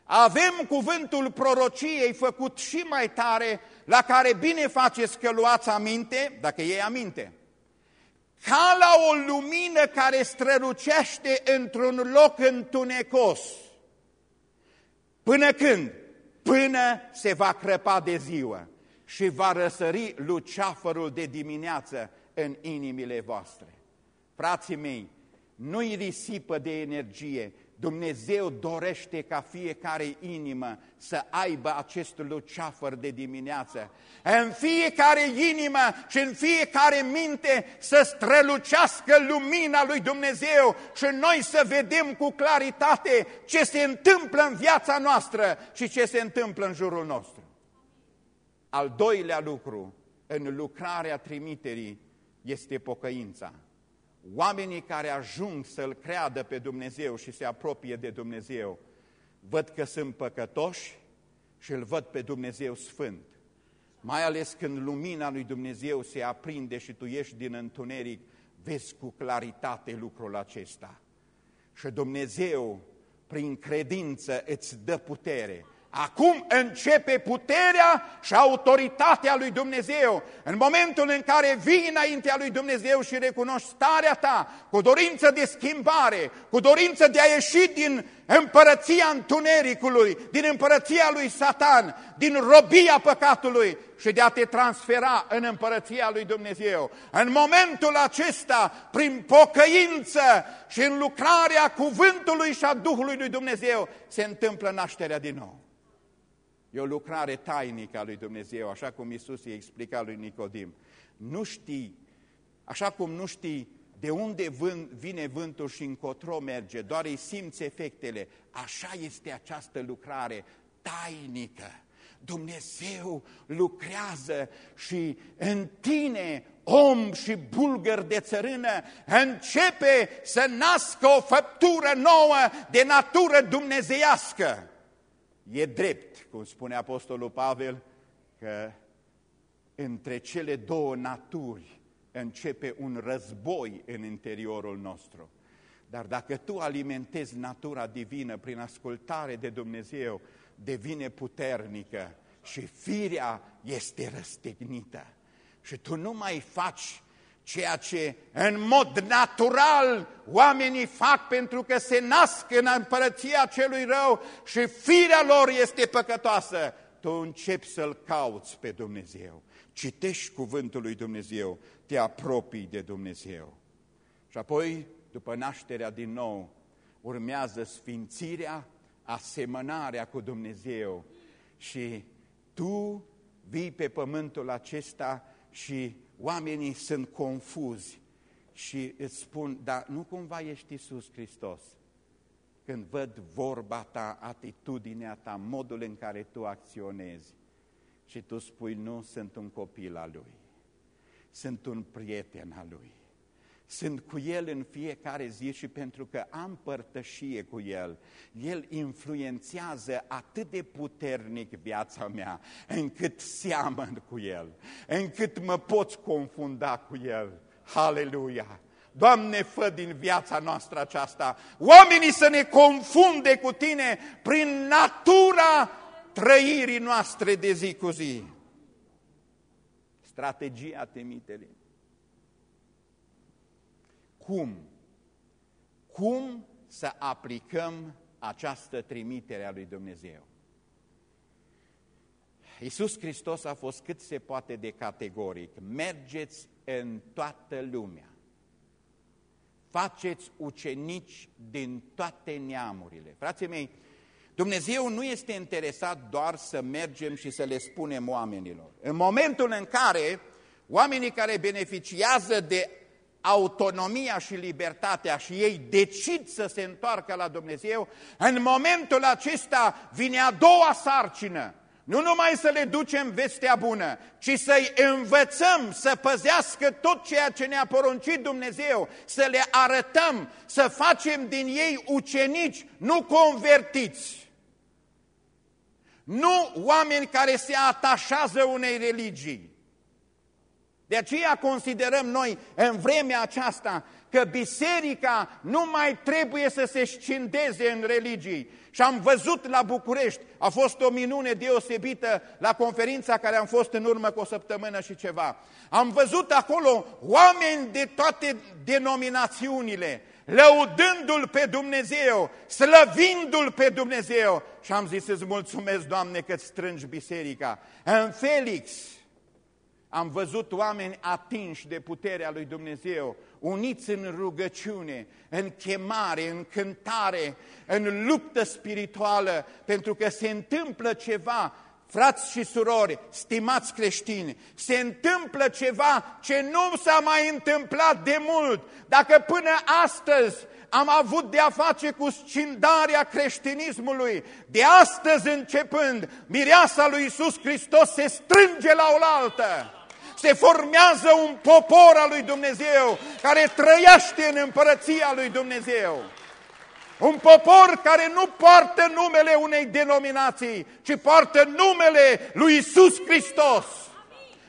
avem cuvântul prorociei făcut și mai tare, la care bine faceți că luați aminte, dacă ei aminte ca la o lumină care strălucește într-un loc întunecos. Până când? Până se va crăpa de ziua și va răsări luceafărul de dimineață în inimile voastre. Frații mei, nu-i risipă de energie, Dumnezeu dorește ca fiecare inimă să aibă acest luceafăr de dimineață. În fiecare inimă și în fiecare minte să strălucească lumina lui Dumnezeu și noi să vedem cu claritate ce se întâmplă în viața noastră și ce se întâmplă în jurul nostru. Al doilea lucru în lucrarea trimiterii este pocăința. Oamenii care ajung să-L creadă pe Dumnezeu și se apropie de Dumnezeu, văd că sunt păcătoși și îl văd pe Dumnezeu sfânt. Mai ales când lumina lui Dumnezeu se aprinde și tu ieși din întuneric, vezi cu claritate lucrul acesta. Și Dumnezeu, prin credință, îți dă putere Acum începe puterea și autoritatea lui Dumnezeu. În momentul în care vii înaintea lui Dumnezeu și recunoști starea ta cu dorință de schimbare, cu dorință de a ieși din împărăția întunericului, din împărăția lui Satan, din robia păcatului și de a te transfera în împărăția lui Dumnezeu. În momentul acesta, prin pocăință și în lucrarea cuvântului și a Duhului lui Dumnezeu, se întâmplă nașterea din nou. E o lucrare tainică a lui Dumnezeu, așa cum Iisus i-a explicat lui Nicodim. Nu știi, așa cum nu știi de unde vânt, vine vântul și încotro merge, doar îi simți efectele. Așa este această lucrare tainică. Dumnezeu lucrează și în tine, om și bulgăr de țărână, începe să nască o făptură nouă de natură dumnezeiască. E drept, cum spune Apostolul Pavel, că între cele două naturi începe un război în interiorul nostru. Dar dacă tu alimentezi natura divină prin ascultare de Dumnezeu, devine puternică și firea este răstignită. Și tu nu mai faci ceea ce în mod natural oamenii fac pentru că se nasc în împărăția celui rău și firea lor este păcătoasă. Tu începi să-L cauți pe Dumnezeu, citești cuvântul lui Dumnezeu, te apropii de Dumnezeu. Și apoi, după nașterea din nou, urmează sfințirea, asemănarea cu Dumnezeu și tu vii pe pământul acesta și oamenii sunt confuzi și îți spun, dar nu cumva ești Iisus Hristos? Când văd vorba ta, atitudinea ta, modul în care tu acționezi și tu spui, nu, sunt un copil al Lui, sunt un prieten al Lui, sunt cu El în fiecare zi și pentru că am părtășie cu El, El influențează atât de puternic viața mea, încât seamăn cu El, încât mă poți confunda cu El. Haleluia! Doamne, fă din viața noastră aceasta oamenii să ne confunde cu Tine prin natura trăirii noastre de zi cu zi. Strategia temiterii. Cum? Cum să aplicăm această trimitere a lui Dumnezeu? Iisus Hristos a fost cât se poate de categoric. Mergeți în toată lumea. Faceți ucenici din toate neamurile. Frații mei, Dumnezeu nu este interesat doar să mergem și să le spunem oamenilor. În momentul în care oamenii care beneficiază de autonomia și libertatea și ei decid să se întoarcă la Dumnezeu, în momentul acesta vine a doua sarcină. Nu numai să le ducem vestea bună, ci să-i învățăm să păzească tot ceea ce ne-a poruncit Dumnezeu, să le arătăm, să facem din ei ucenici, nu convertiți. Nu oameni care se atașează unei religii, de aceea considerăm noi în vremea aceasta că biserica nu mai trebuie să se scindeze în religii. Și am văzut la București, a fost o minune deosebită la conferința care am fost în urmă cu o săptămână și ceva. Am văzut acolo oameni de toate denominațiunile, lăudându-L pe Dumnezeu, slăvindu-L pe Dumnezeu. Și am zis, îți mulțumesc, Doamne, că strângi biserica. În Felix, am văzut oameni atinși de puterea lui Dumnezeu, uniți în rugăciune, în chemare, în cântare, în luptă spirituală, pentru că se întâmplă ceva, frați și surori, stimați creștini, se întâmplă ceva ce nu s-a mai întâmplat de mult. Dacă până astăzi am avut de a face cu scindarea creștinismului. De astăzi începând, mireasa lui Iisus Hristos se strânge la oaltă se formează un popor al lui Dumnezeu care trăiește în împărăția lui Dumnezeu. Un popor care nu poartă numele unei denominații, ci poartă numele lui Isus Hristos.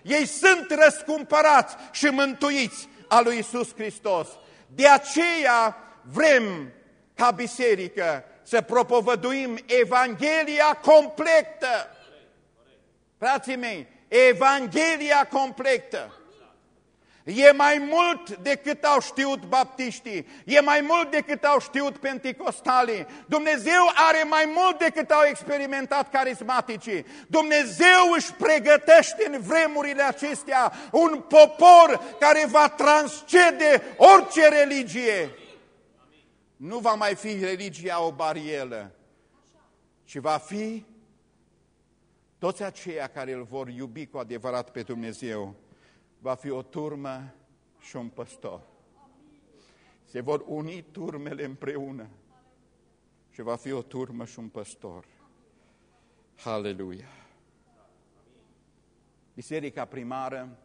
Ei sunt răscumpărați și mântuiți a lui Isus Hristos. De aceea vrem ca biserică să propovăduim Evanghelia completă. Frații mei, Evanghelia completă. E mai mult decât au știut baptiștii, e mai mult decât au știut penticostalii. Dumnezeu are mai mult decât au experimentat carismaticii. Dumnezeu își pregătește în vremurile acestea un popor care va transcede orice religie. Nu va mai fi religia o barieră, ci va fi toți aceia care îl vor iubi cu adevărat pe Dumnezeu, va fi o turmă și un păstor. Se vor uni turmele împreună și va fi o turmă și un păstor. Haleluia! Biserica primară,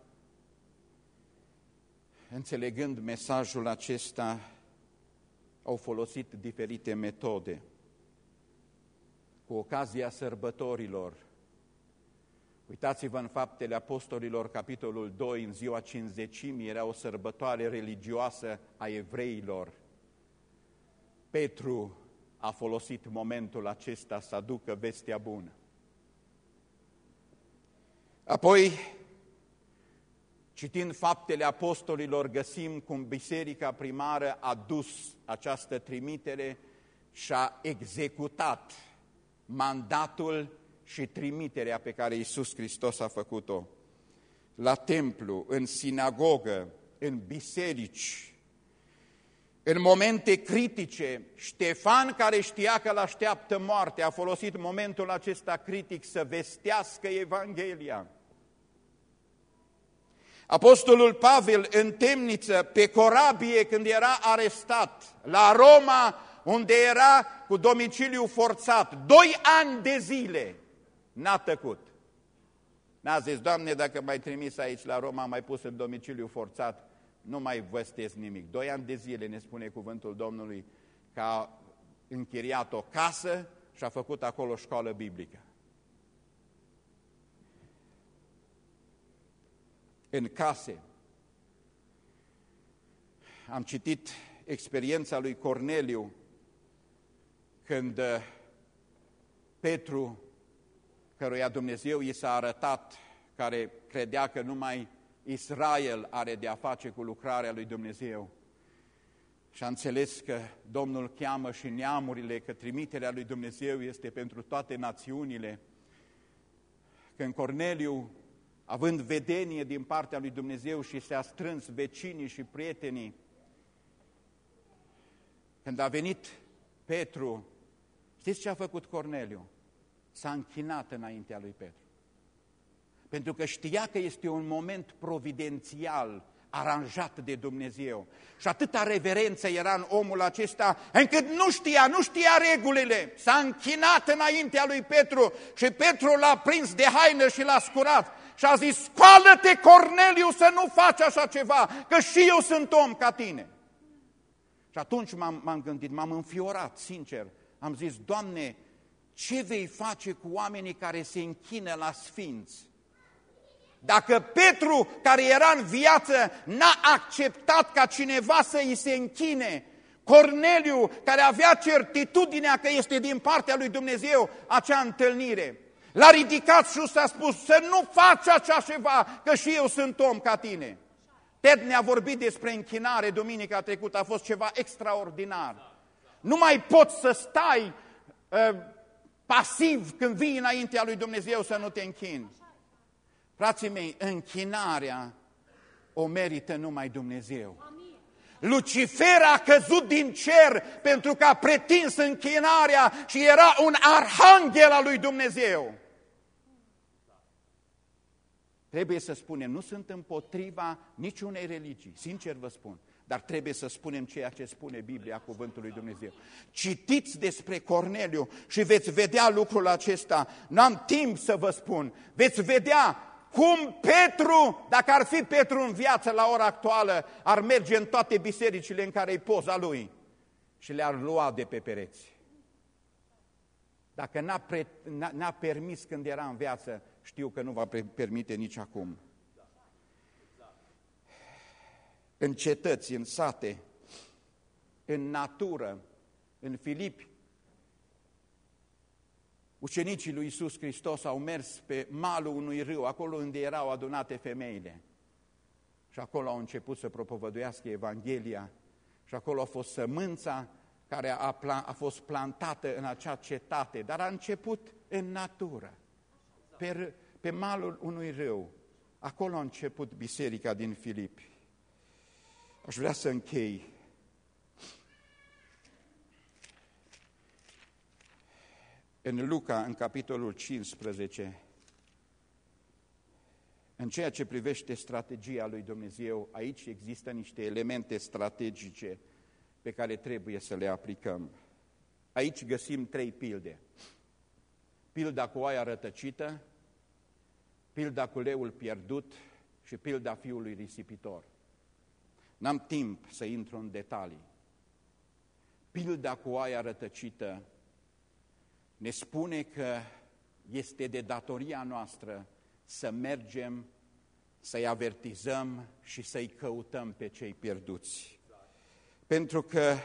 înțelegând mesajul acesta, au folosit diferite metode. Cu ocazia sărbătorilor, Uitați-vă în faptele apostolilor, capitolul 2, în ziua cinzecimii, era o sărbătoare religioasă a evreilor. Petru a folosit momentul acesta să aducă vestea bună. Apoi, citind faptele apostolilor, găsim cum biserica primară a dus această trimitere și a executat mandatul și trimiterea pe care Iisus Hristos a făcut-o. La templu, în sinagogă, în biserici, în momente critice, Ștefan, care știa că l-așteaptă moarte, a folosit momentul acesta critic să vestească Evanghelia. Apostolul Pavel în temniță, pe corabie, când era arestat, la Roma, unde era cu domiciliu forțat, doi ani de zile, N-a tăcut. N-a zis, Doamne, dacă m-ai trimis aici la Roma, mai pus în domiciliu forțat, nu mai văstesc nimic. Doi ani de zile ne spune cuvântul Domnului că a închiriat o casă și a făcut acolo școală biblică. În case am citit experiența lui Corneliu când uh, Petru, căruia Dumnezeu i s-a arătat, care credea că numai Israel are de a face cu lucrarea lui Dumnezeu, și a înțeles că Domnul cheamă și neamurile, că trimiterea lui Dumnezeu este pentru toate națiunile. Când Corneliu, având vedenie din partea lui Dumnezeu și se-a strâns vecinii și prietenii, când a venit Petru, știți ce a făcut Corneliu? S-a închinat înaintea lui Petru. Pentru că știa că este un moment providențial aranjat de Dumnezeu. Și atâta reverență era în omul acesta, încât nu știa, nu știa regulile. S-a închinat înaintea lui Petru și Petru l-a prins de haină și l-a scurat. Și a zis, scoală-te, Corneliu, să nu faci așa ceva, că și eu sunt om ca tine. Și atunci m-am gândit, m-am înfiorat, sincer. Am zis, Doamne, ce vei face cu oamenii care se închină la sfinți? Dacă Petru, care era în viață, n-a acceptat ca cineva să îi se închine, Corneliu, care avea certitudinea că este din partea lui Dumnezeu acea întâlnire, l-a ridicat sus și a spus să nu faci așa ceva, că și eu sunt om ca tine. Ted ne-a vorbit despre închinare duminica trecută, a fost ceva extraordinar. Nu mai poți să stai uh, pasiv când vii înaintea lui Dumnezeu să nu te închini. Frații mei, închinarea o merită numai Dumnezeu. Lucifer a căzut din cer pentru că a pretins închinarea și era un arhanghel al lui Dumnezeu. Trebuie să spunem, nu sunt împotriva niciunei religii, sincer vă spun, dar trebuie să spunem ceea ce spune Biblia, cuvântul lui Dumnezeu. Citiți despre Corneliu și veți vedea lucrul acesta. N-am timp să vă spun. Veți vedea cum Petru, dacă ar fi Petru în viață la ora actuală, ar merge în toate bisericile în care e poza lui și le-ar lua de pe pereți. Dacă n-a, permis când era în viață, știu că nu va permite nici acum. În cetăți, în sate, în natură, în Filipi, ucenicii lui Iisus Hristos au mers pe malul unui râu, acolo unde erau adunate femeile. Și acolo au început să propovăduiască Evanghelia și acolo a fost sămânța care a, a fost plantată în acea cetate, dar a început în natură pe, pe malul unui râu. Acolo a început biserica din Filipi. Aș vrea să închei. În Luca, în capitolul 15, în ceea ce privește strategia lui Dumnezeu, aici există niște elemente strategice pe care trebuie să le aplicăm. Aici găsim trei pilde pilda cu oaia rătăcită, pilda cu leul pierdut și pilda fiului risipitor. N-am timp să intru în detalii. Pilda cu oaia rătăcită ne spune că este de datoria noastră să mergem, să-i avertizăm și să-i căutăm pe cei pierduți. Pentru că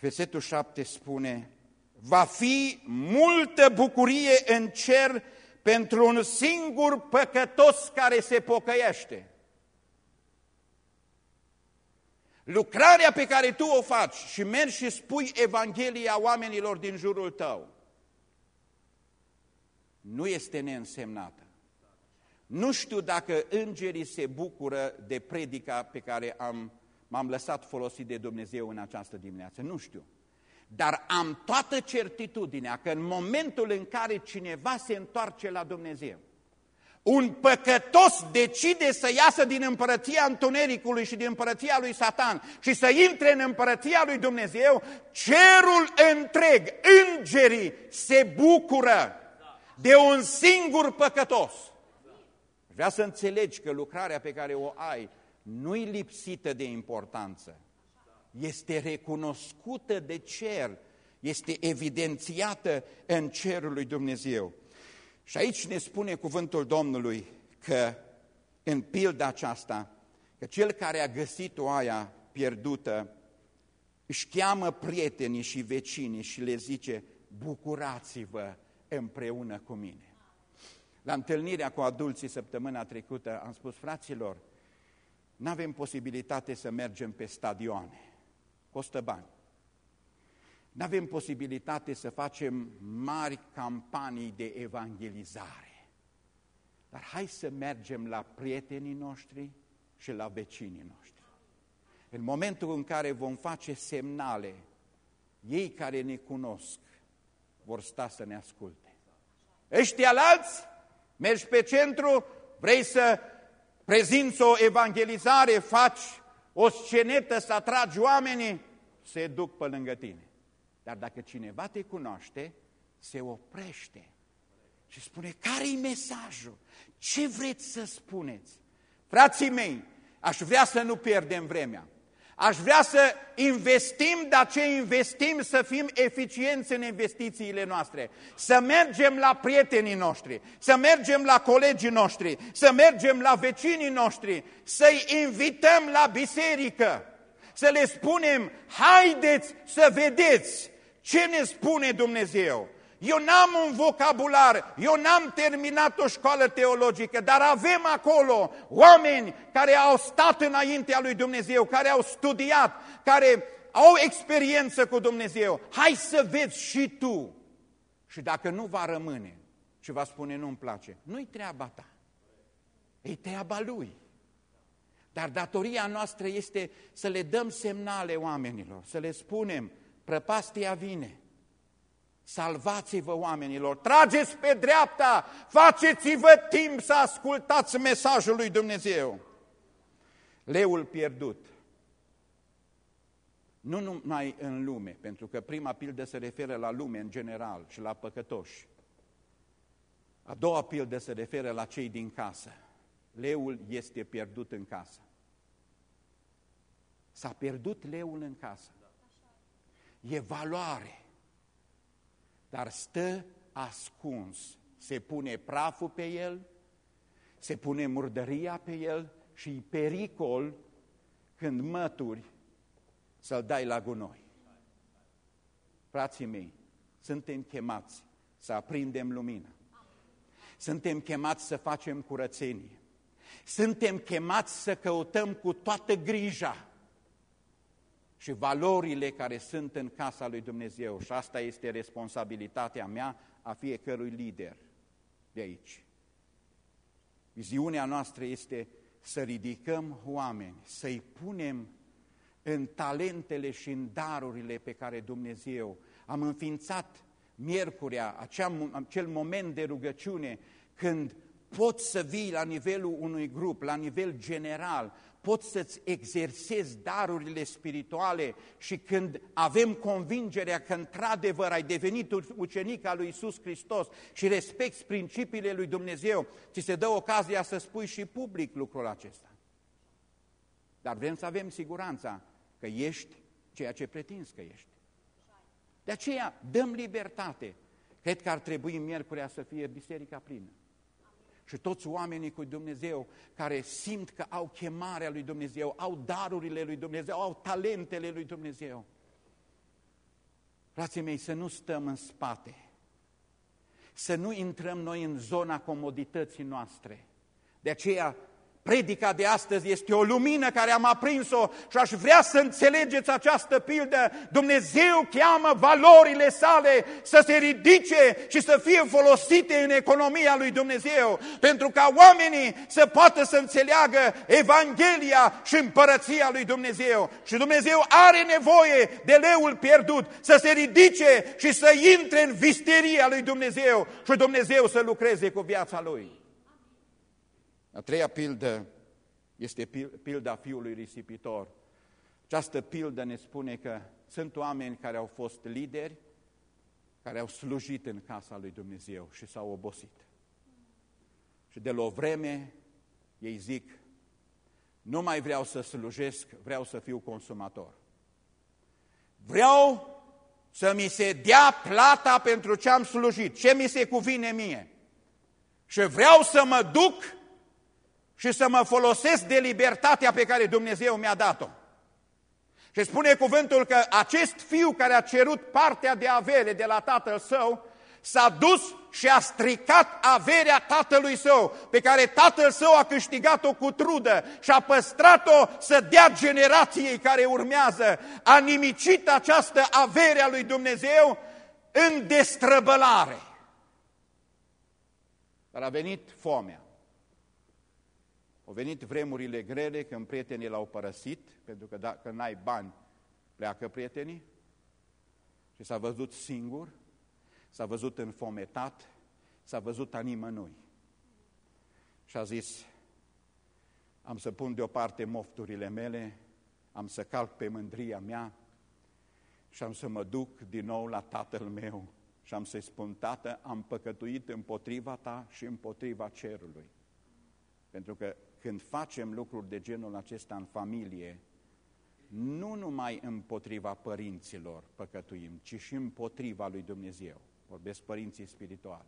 versetul 7 spune va fi multă bucurie în cer pentru un singur păcătos care se pocăiește. Lucrarea pe care tu o faci și mergi și spui Evanghelia oamenilor din jurul tău nu este neînsemnată. Nu știu dacă îngerii se bucură de predica pe care am, m-am lăsat folosit de Dumnezeu în această dimineață. Nu știu. Dar am toată certitudinea că în momentul în care cineva se întoarce la Dumnezeu, un păcătos decide să iasă din împărăția întunericului și din împărăția lui Satan și să intre în împărăția lui Dumnezeu, cerul întreg, îngerii se bucură de un singur păcătos. Vrea să înțelegi că lucrarea pe care o ai nu-i lipsită de importanță. Este recunoscută de cer, este evidențiată în cerul lui Dumnezeu. Și aici ne spune cuvântul Domnului că în pilda aceasta, că cel care a găsit o aia pierdută își cheamă prietenii și vecinii și le zice, bucurați-vă împreună cu mine. La întâlnirea cu adulții săptămâna trecută am spus, fraților, nu avem posibilitate să mergem pe stadioane, costă bani. Nu avem posibilitate să facem mari campanii de evangelizare. Dar hai să mergem la prietenii noștri și la vecinii noștri. În momentul în care vom face semnale, ei care ne cunosc vor sta să ne asculte. Ăștia alți, mergi pe centru, vrei să prezinți o evangelizare, faci o scenetă să atragi oamenii, se duc pe lângă tine. Dar dacă cineva te cunoaște, se oprește și spune, care-i mesajul? Ce vreți să spuneți? Frații mei, aș vrea să nu pierdem vremea. Aș vrea să investim, dar ce investim să fim eficienți în investițiile noastre. Să mergem la prietenii noștri, să mergem la colegii noștri, să mergem la vecinii noștri, să-i invităm la biserică, să le spunem, haideți să vedeți ce ne spune Dumnezeu. Eu n-am un vocabular, eu n-am terminat o școală teologică, dar avem acolo oameni care au stat înaintea lui Dumnezeu, care au studiat, care au experiență cu Dumnezeu. Hai să vezi și tu. Și dacă nu va rămâne și va spune nu-mi place, nu-i treaba ta, e treaba lui. Dar datoria noastră este să le dăm semnale oamenilor, să le spunem, prăpastia vine, Salvați-vă oamenilor, trageți pe dreapta, faceți-vă timp să ascultați mesajul lui Dumnezeu. Leul pierdut. Nu numai în lume, pentru că prima pildă se referă la lume în general și la păcătoși. A doua pildă se referă la cei din casă. Leul este pierdut în casă. S-a pierdut leul în casă. E valoare dar stă ascuns. Se pune praful pe el, se pune murdăria pe el și e pericol când mături să-l dai la gunoi. Frații mei, suntem chemați să aprindem lumina. Suntem chemați să facem curățenie. Suntem chemați să căutăm cu toată grija și valorile care sunt în casa lui Dumnezeu. Și asta este responsabilitatea mea, a fiecărui lider de aici. Viziunea noastră este să ridicăm oameni, să-i punem în talentele și în darurile pe care Dumnezeu am înființat miercurea, acea, acel moment de rugăciune când poți să vii la nivelul unui grup, la nivel general, poți să-ți exersezi darurile spirituale și când avem convingerea că într-adevăr ai devenit ucenic al lui Isus Hristos și respecti principiile lui Dumnezeu, ți se dă ocazia să spui și public lucrul acesta. Dar vrem să avem siguranța că ești ceea ce pretinzi că ești. De aceea dăm libertate. Cred că ar trebui miercurea să fie biserica plină și toți oamenii cu Dumnezeu care simt că au chemarea lui Dumnezeu, au darurile lui Dumnezeu, au talentele lui Dumnezeu. Frații mei, să nu stăm în spate, să nu intrăm noi în zona comodității noastre. De aceea Predica de astăzi este o lumină care am aprins-o și aș vrea să înțelegeți această pildă. Dumnezeu cheamă valorile sale să se ridice și să fie folosite în economia lui Dumnezeu, pentru ca oamenii să poată să înțeleagă Evanghelia și împărăția lui Dumnezeu. Și Dumnezeu are nevoie de leul pierdut să se ridice și să intre în visteria lui Dumnezeu și Dumnezeu să lucreze cu viața lui. A treia pildă este pilda fiului risipitor. Această pildă ne spune că sunt oameni care au fost lideri, care au slujit în casa lui Dumnezeu și s-au obosit. Și de la o vreme Ei zic, nu mai vreau să slujesc, vreau să fiu consumator. Vreau să mi se dea plata pentru ce am slujit, ce mi se cuvine mie. Și vreau să mă duc și să mă folosesc de libertatea pe care Dumnezeu mi-a dat-o. Și spune cuvântul că acest fiu care a cerut partea de avere de la tatăl său, s-a dus și a stricat averea tatălui său, pe care tatăl său a câștigat-o cu trudă și a păstrat-o să dea generației care urmează. A nimicit această avere a lui Dumnezeu în destrăbălare. Dar a venit foamea. Au venit vremurile grele când prietenii l-au părăsit, pentru că dacă n-ai bani, pleacă prietenii. Și s-a văzut singur, s-a văzut înfometat, s-a văzut a nimănui. Și a zis, am să pun deoparte mofturile mele, am să calc pe mândria mea și am să mă duc din nou la tatăl meu și am să-i spun, tată, am păcătuit împotriva ta și împotriva cerului. Pentru că când facem lucruri de genul acesta în familie, nu numai împotriva părinților păcătuim, ci și împotriva lui Dumnezeu. Vorbesc părinții spirituali.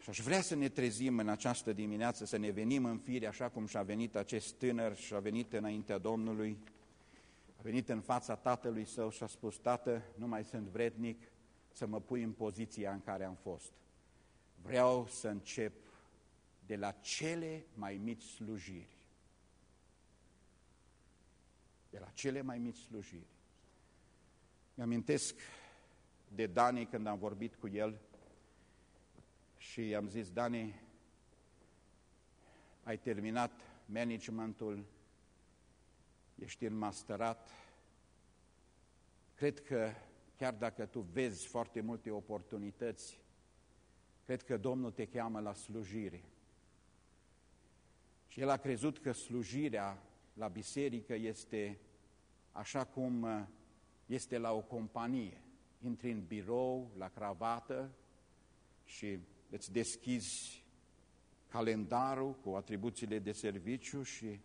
Și aș vrea să ne trezim în această dimineață, să ne venim în fire așa cum și-a venit acest tânăr și a venit înaintea Domnului, a venit în fața tatălui său și a spus, Tată, nu mai sunt vrednic să mă pui în poziția în care am fost. Vreau să încep de la cele mai mici slujiri. De la cele mai mici slujiri. Mi-amintesc de Dani când am vorbit cu el și i-am zis, Dani, ai terminat managementul, ești înmasterat, cred că chiar dacă tu vezi foarte multe oportunități, cred că Domnul te cheamă la slujire. Și el a crezut că slujirea la biserică este așa cum uh, este la o companie. Intri în birou, la cravată și îți deschizi calendarul cu atribuțiile de serviciu și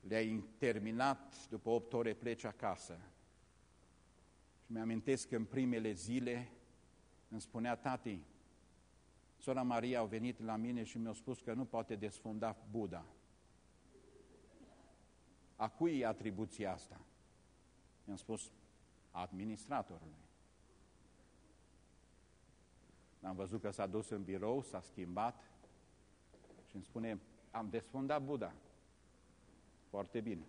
le-ai terminat, după 8 ore pleci acasă. Și mi-amintesc că în primele zile îmi spunea tati, Sora Maria au venit la mine și mi-au spus că nu poate desfunda Buddha. A cui e atribuția asta? Mi-am spus, administratorului. Am văzut că s-a dus în birou, s-a schimbat și îmi spune, am desfundat Buddha. Foarte bine.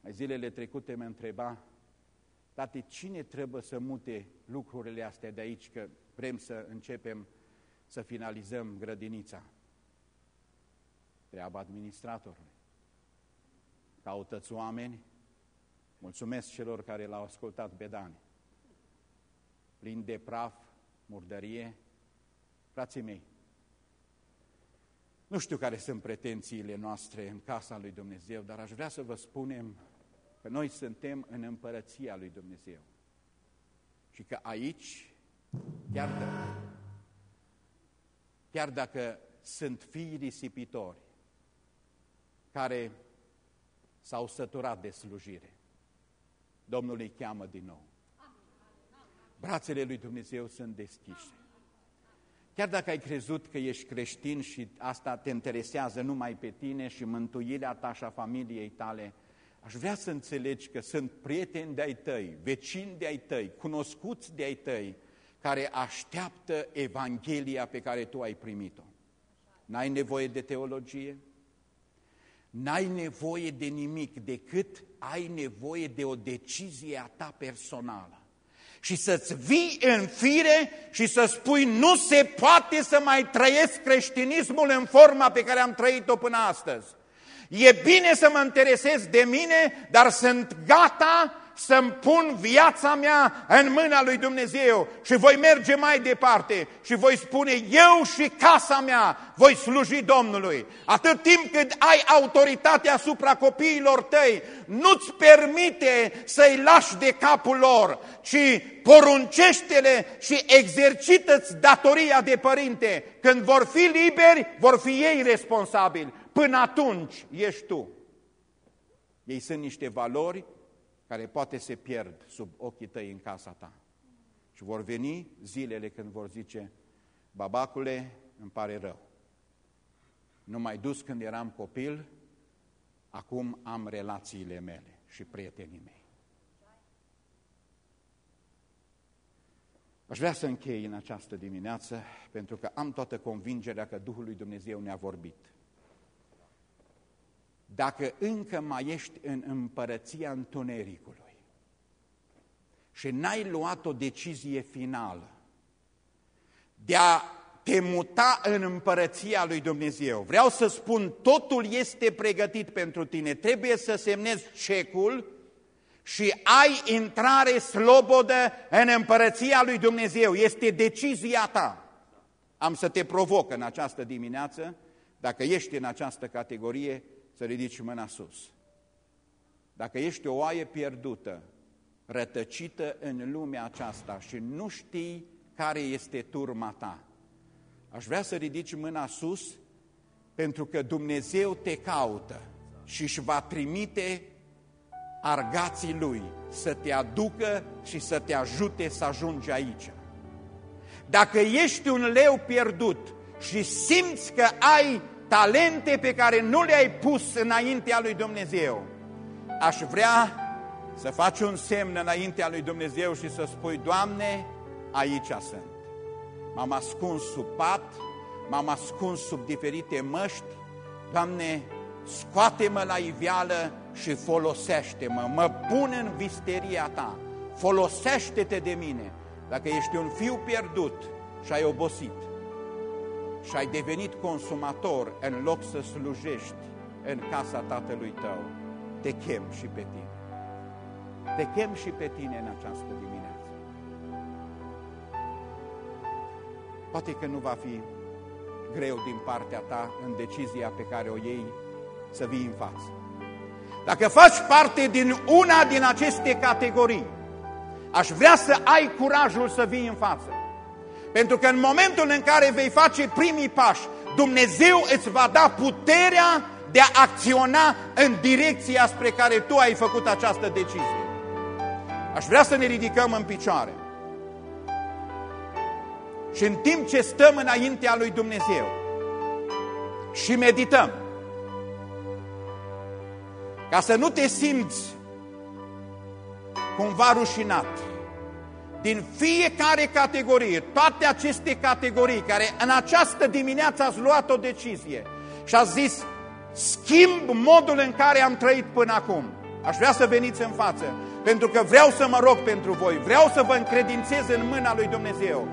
Mai zilele trecute mă întreba, Tate, cine trebuie să mute lucrurile astea de aici, că vrem să începem să finalizăm grădinița? Treaba administratorului. Cautați oameni, mulțumesc celor care l-au ascultat pe Dani. Plin de praf, murdărie, frații mei, nu știu care sunt pretențiile noastre în casa lui Dumnezeu, dar aș vrea să vă spunem că noi suntem în împărăția lui Dumnezeu. Și că aici, chiar, de, chiar dacă sunt fii risipitori care s-au săturat de slujire, Domnul îi cheamă din nou. Brațele lui Dumnezeu sunt deschise. Chiar dacă ai crezut că ești creștin și asta te interesează numai pe tine și mântuirea ta și a familiei tale, Aș vrea să înțelegi că sunt prieteni de-ai tăi, vecini de-ai tăi, cunoscuți de-ai tăi, care așteaptă Evanghelia pe care tu ai primit-o. N-ai nevoie de teologie, n-ai nevoie de nimic, decât ai nevoie de o decizie a ta personală. Și să-ți vii în fire și să spui, nu se poate să mai trăiesc creștinismul în forma pe care am trăit-o până astăzi. E bine să mă interesez de mine, dar sunt gata să-mi pun viața mea în mâna lui Dumnezeu și voi merge mai departe și voi spune eu și casa mea voi sluji Domnului. Atât timp cât ai autoritate asupra copiilor tăi, nu-ți permite să-i lași de capul lor, ci poruncește-le și exercită-ți datoria de părinte. Când vor fi liberi, vor fi ei responsabili. Până atunci ești tu. Ei sunt niște valori care poate se pierd sub ochii tăi în casa ta. Și vor veni zilele când vor zice, babacule, îmi pare rău. Nu mai dus când eram copil, acum am relațiile mele și prietenii mei. Aș vrea să închei în această dimineață, pentru că am toată convingerea că Duhul lui Dumnezeu ne-a vorbit. Dacă încă mai ești în împărăția întunericului și n-ai luat o decizie finală de a te muta în împărăția lui Dumnezeu, vreau să spun, totul este pregătit pentru tine. Trebuie să semnezi cecul și ai intrare slobodă în împărăția lui Dumnezeu. Este decizia ta. Am să te provoc în această dimineață, dacă ești în această categorie, să ridici mâna sus. Dacă ești o oaie pierdută, rătăcită în lumea aceasta și nu știi care este turma ta, aș vrea să ridici mâna sus pentru că Dumnezeu te caută și își va trimite argații Lui să te aducă și să te ajute să ajungi aici. Dacă ești un leu pierdut și simți că ai talente pe care nu le-ai pus înaintea lui Dumnezeu. Aș vrea să faci un semn înaintea lui Dumnezeu și să spui, Doamne, aici sunt. M-am ascuns sub pat, m-am ascuns sub diferite măști, Doamne, scoate-mă la iveală și folosește-mă, mă pun în visteria Ta, folosește-te de mine. Dacă ești un fiu pierdut și ai obosit, și ai devenit consumator în loc să slujești în casa tatălui tău, te chem și pe tine. Te chem și pe tine în această dimineață. Poate că nu va fi greu din partea ta în decizia pe care o iei să vii în față. Dacă faci parte din una din aceste categorii, aș vrea să ai curajul să vii în față. Pentru că în momentul în care vei face primii pași, Dumnezeu îți va da puterea de a acționa în direcția spre care tu ai făcut această decizie. Aș vrea să ne ridicăm în picioare. Și în timp ce stăm înaintea lui Dumnezeu și medităm, ca să nu te simți cumva rușinat, din fiecare categorie, toate aceste categorii care în această dimineață ați luat o decizie și ați zis, schimb modul în care am trăit până acum. Aș vrea să veniți în față, pentru că vreau să mă rog pentru voi, vreau să vă încredințez în mâna lui Dumnezeu.